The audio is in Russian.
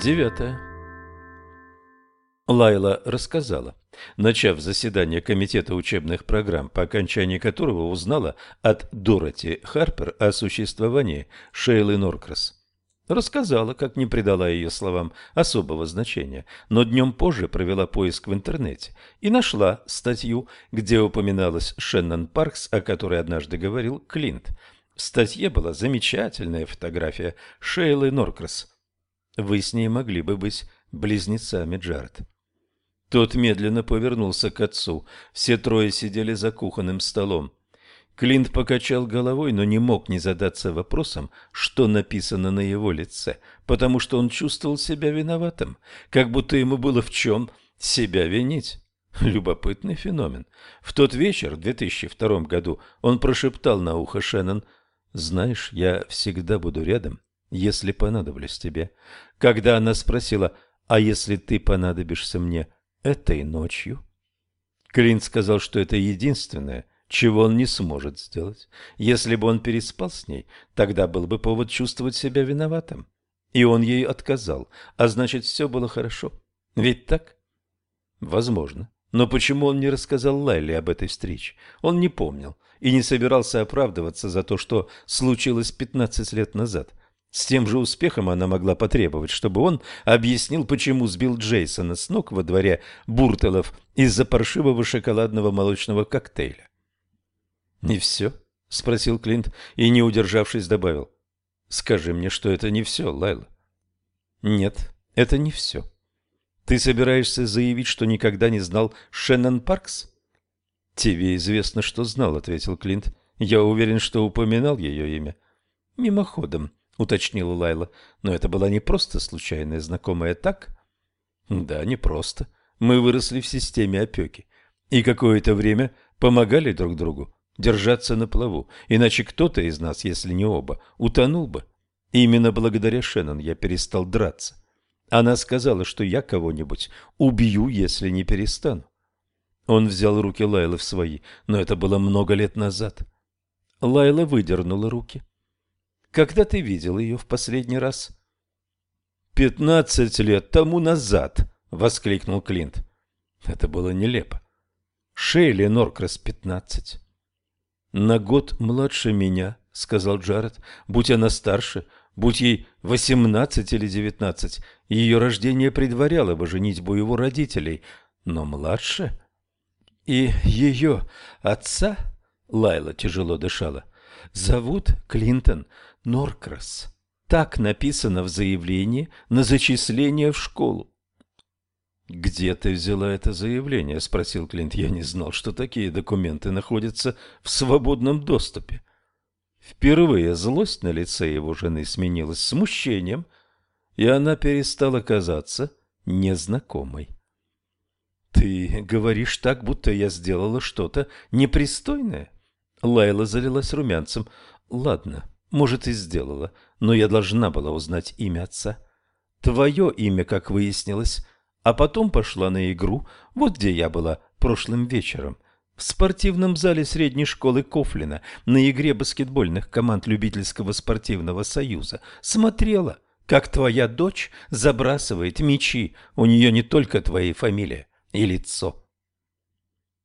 Девятое. Лайла рассказала, начав заседание Комитета учебных программ, по окончании которого узнала от Дороти Харпер о существовании Шейлы Норкрас. Рассказала, как не придала ее словам особого значения, но днем позже провела поиск в интернете и нашла статью, где упоминалась Шеннон Паркс, о которой однажды говорил Клинт. В статье была замечательная фотография Шейлы Норкрас. Вы с ней могли бы быть близнецами, Джаред. Тот медленно повернулся к отцу. Все трое сидели за кухонным столом. Клинт покачал головой, но не мог не задаться вопросом, что написано на его лице, потому что он чувствовал себя виноватым, как будто ему было в чем себя винить. Любопытный феномен. В тот вечер, в 2002 году, он прошептал на ухо Шеннон, «Знаешь, я всегда буду рядом, если понадоблюсь тебе». Когда она спросила, «А если ты понадобишься мне этой ночью?» Клинт сказал, что это единственное, чего он не сможет сделать. Если бы он переспал с ней, тогда был бы повод чувствовать себя виноватым. И он ей отказал, а значит, все было хорошо. Ведь так? Возможно. Но почему он не рассказал Лайле об этой встрече? Он не помнил и не собирался оправдываться за то, что случилось 15 лет назад. С тем же успехом она могла потребовать, чтобы он объяснил, почему сбил Джейсона с ног во дворе Буртелов из-за паршивого шоколадного молочного коктейля. «Не все?» — спросил Клинт и, не удержавшись, добавил. «Скажи мне, что это не все, Лайла». «Нет, это не все. Ты собираешься заявить, что никогда не знал Шеннон Паркс?» «Тебе известно, что знал», — ответил Клинт. «Я уверен, что упоминал ее имя». «Мимоходом», — уточнила Лайла. «Но это была не просто случайная знакомая, так?» «Да, не просто. Мы выросли в системе опеки и какое-то время помогали друг другу держаться на плаву, иначе кто-то из нас, если не оба, утонул бы. И именно благодаря Шеннон я перестал драться. Она сказала, что я кого-нибудь убью, если не перестану. Он взял руки Лайлы в свои, но это было много лет назад. Лайла выдернула руки. «Когда ты видел ее в последний раз?» «Пятнадцать лет тому назад!» — воскликнул Клинт. Это было нелепо. Шейли Норкрас пятнадцать. «На год младше меня», — сказал Джаред. «Будь она старше, будь ей восемнадцать или девятнадцать, ее рождение предваряло бы женитьбу его родителей, но младше...» «И ее отца...» — Лайла тяжело дышала. «Зовут Клинтон Норкрас. Так написано в заявлении на зачисление в школу. «Где ты взяла это заявление?» – спросил Клинт. «Я не знал, что такие документы находятся в свободном доступе». Впервые злость на лице его жены сменилась смущением, и она перестала казаться незнакомой. «Ты говоришь так, будто я сделала что-то непристойное?» Лайла залилась румянцем. «Ладно, может, и сделала, но я должна была узнать имя отца. Твое имя, как выяснилось, а потом пошла на игру, вот где я была прошлым вечером, в спортивном зале средней школы Кофлина, на игре баскетбольных команд любительского спортивного союза. Смотрела, как твоя дочь забрасывает мячи, у нее не только твоя фамилия и лицо.